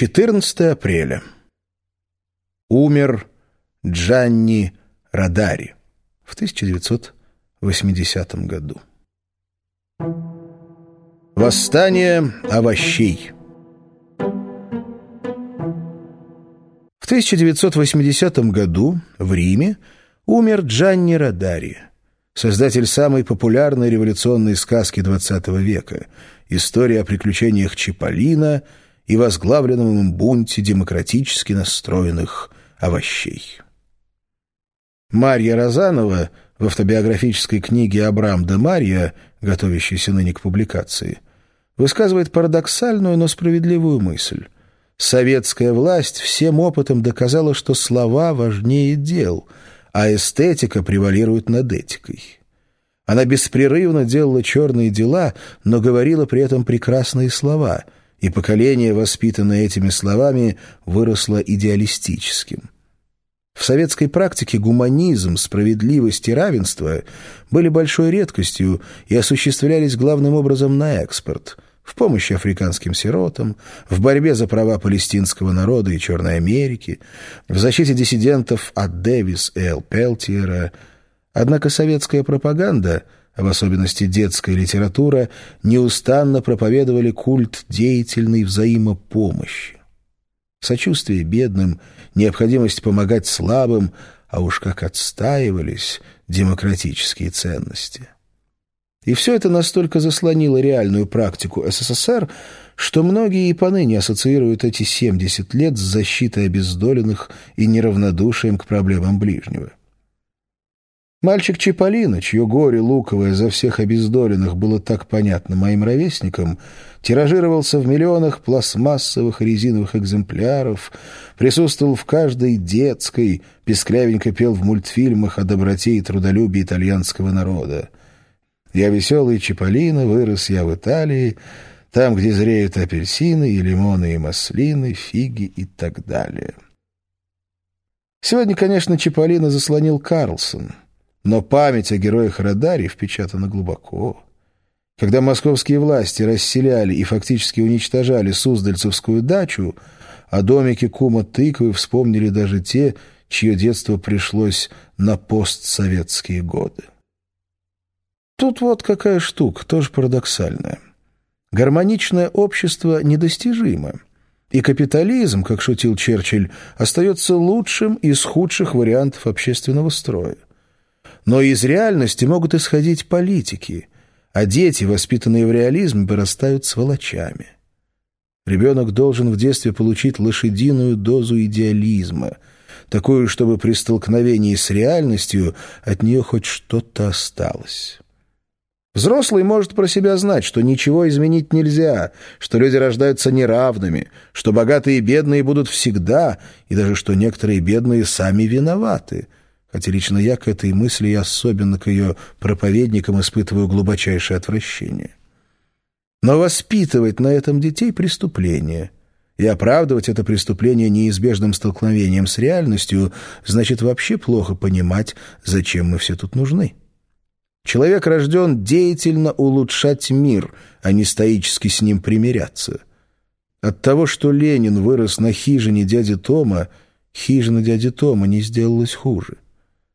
14 апреля. Умер Джанни Радари в 1980 году. Восстание овощей В 1980 году в Риме умер Джанни Радари, создатель самой популярной революционной сказки XX века «История о приключениях Чиполлино» и возглавленном бунте демократически настроенных овощей. Марья Розанова в автобиографической книге «Абрам де Марья», готовящейся ныне к публикации, высказывает парадоксальную, но справедливую мысль. Советская власть всем опытом доказала, что слова важнее дел, а эстетика превалирует над этикой. Она беспрерывно делала черные дела, но говорила при этом прекрасные слова — и поколение, воспитанное этими словами, выросло идеалистическим. В советской практике гуманизм, справедливость и равенство были большой редкостью и осуществлялись главным образом на экспорт – в помощи африканским сиротам, в борьбе за права палестинского народа и Черной Америки, в защите диссидентов от Дэвис и Эл Пелтиера. Однако советская пропаганда – в особенности детская литература, неустанно проповедовали культ деятельной взаимопомощи. Сочувствие бедным, необходимость помогать слабым, а уж как отстаивались демократические ценности. И все это настолько заслонило реальную практику СССР, что многие и поныне ассоциируют эти 70 лет с защитой обездоленных и неравнодушием к проблемам ближнего. Мальчик Чиполлино, чье горе луковое за всех обездоленных было так понятно моим ровесникам, тиражировался в миллионах пластмассовых резиновых экземпляров, присутствовал в каждой детской, песклявенько пел в мультфильмах о доброте и трудолюбии итальянского народа. Я веселый Чиполлино, вырос я в Италии, там, где зреют апельсины и лимоны и маслины, фиги и так далее. Сегодня, конечно, Чиполлино заслонил Карлсон — но память о героях Радари впечатана глубоко. Когда московские власти расселяли и фактически уничтожали Суздальцевскую дачу, о домике кума тыквы вспомнили даже те, чье детство пришлось на постсоветские годы. Тут вот какая штука, тоже парадоксальная. Гармоничное общество недостижимо, и капитализм, как шутил Черчилль, остается лучшим из худших вариантов общественного строя но из реальности могут исходить политики, а дети, воспитанные в реализме, вырастают сволочами. Ребенок должен в детстве получить лошадиную дозу идеализма, такую, чтобы при столкновении с реальностью от нее хоть что-то осталось. Взрослый может про себя знать, что ничего изменить нельзя, что люди рождаются неравными, что богатые и бедные будут всегда, и даже что некоторые бедные сами виноваты — хотя лично я к этой мысли и особенно к ее проповедникам испытываю глубочайшее отвращение. Но воспитывать на этом детей — преступление. И оправдывать это преступление неизбежным столкновением с реальностью значит вообще плохо понимать, зачем мы все тут нужны. Человек рожден деятельно улучшать мир, а не стоически с ним примиряться. От того, что Ленин вырос на хижине дяди Тома, хижина дяди Тома не сделалась хуже.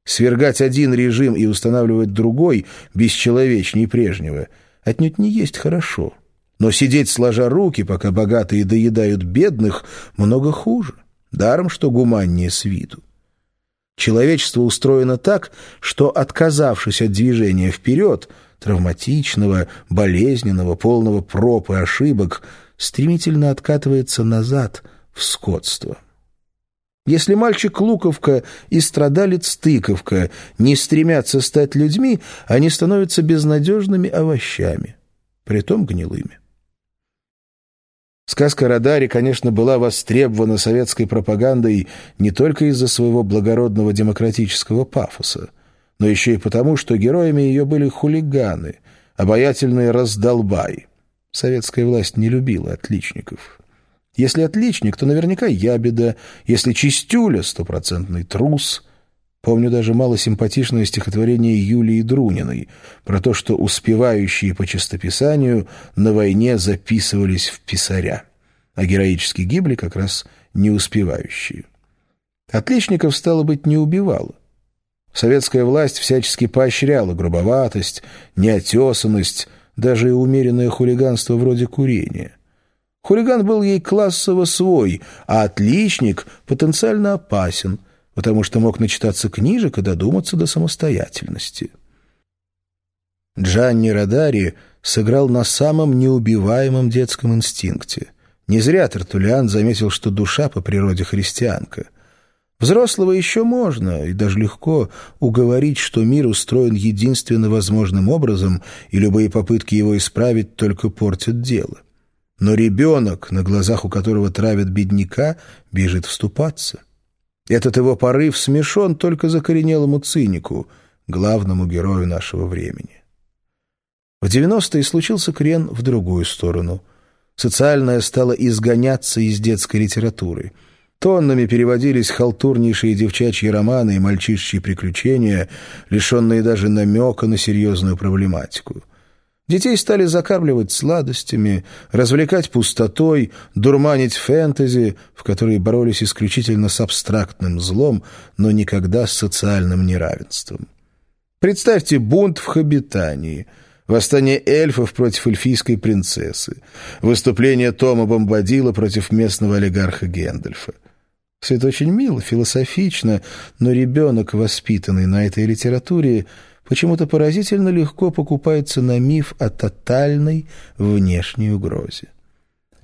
Свергать один режим и устанавливать другой, бесчеловечней прежнего, отнюдь не есть хорошо. Но сидеть сложа руки, пока богатые доедают бедных, много хуже. Даром, что гуманнее с виду. Человечество устроено так, что, отказавшись от движения вперед, травматичного, болезненного, полного проб и ошибок, стремительно откатывается назад в скотство. Если мальчик Луковка и страдалец Тыковка не стремятся стать людьми, они становятся безнадежными овощами, притом гнилыми. Сказка Радари, конечно, была востребована советской пропагандой не только из-за своего благородного демократического пафоса, но еще и потому, что героями ее были хулиганы, обаятельные раздолбаи. Советская власть не любила отличников. Если отличник, то наверняка ябеда, если чистюля — стопроцентный трус. Помню даже малосимпатичное стихотворение Юлии Друниной про то, что успевающие по чистописанию на войне записывались в писаря. а героически гибли как раз не успевающие. Отличников, стало быть, не убивало. Советская власть всячески поощряла грубоватость, неотесанность, даже и умеренное хулиганство вроде курения. Хулиган был ей классово свой, а отличник потенциально опасен, потому что мог начитаться книжек и додуматься до самостоятельности. Джанни Радари сыграл на самом неубиваемом детском инстинкте. Не зря Тертулиан заметил, что душа по природе христианка. Взрослого еще можно, и даже легко, уговорить, что мир устроен единственно возможным образом, и любые попытки его исправить только портят дело. Но ребенок, на глазах у которого травят бедняка, бежит вступаться. Этот его порыв смешон только закоренелому цинику, главному герою нашего времени. В 90-е случился крен в другую сторону. Социальное стало изгоняться из детской литературы. Тоннами переводились халтурнейшие девчачьи романы и мальчишечьи приключения, лишенные даже намека на серьезную проблематику — Детей стали закармливать сладостями, развлекать пустотой, дурманить фэнтези, в которые боролись исключительно с абстрактным злом, но никогда с социальным неравенством. Представьте бунт в Хобитании, восстание эльфов против эльфийской принцессы, выступление Тома Бомбадила против местного олигарха Гендальфа. Все это очень мило, философично, но ребенок, воспитанный на этой литературе, почему-то поразительно легко покупается на миф о тотальной внешней угрозе.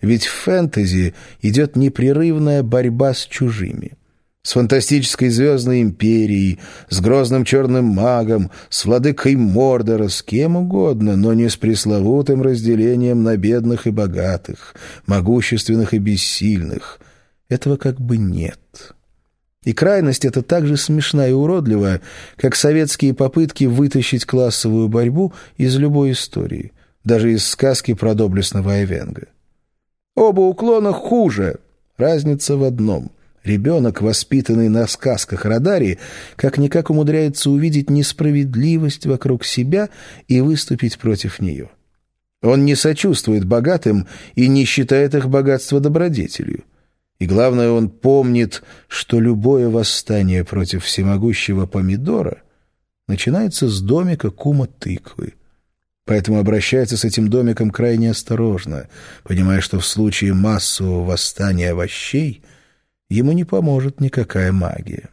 Ведь в фэнтези идет непрерывная борьба с чужими. С фантастической звездной империей, с грозным черным магом, с владыкой Мордора, с кем угодно, но не с пресловутым разделением на бедных и богатых, могущественных и бессильных. Этого как бы нет. И крайность эта так же смешна и уродлива, как советские попытки вытащить классовую борьбу из любой истории, даже из сказки про доблестного Айвенга. Оба уклона хуже. Разница в одном. Ребенок, воспитанный на сказках Радари, как-никак умудряется увидеть несправедливость вокруг себя и выступить против нее. Он не сочувствует богатым и не считает их богатство добродетелью. И главное, он помнит, что любое восстание против всемогущего помидора начинается с домика кума тыквы. Поэтому обращается с этим домиком крайне осторожно, понимая, что в случае массового восстания овощей ему не поможет никакая магия.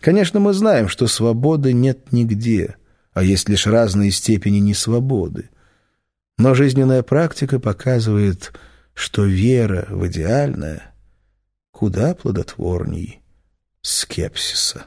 Конечно, мы знаем, что свободы нет нигде, а есть лишь разные степени несвободы. Но жизненная практика показывает, что вера в идеальное куда плодотворней скепсиса.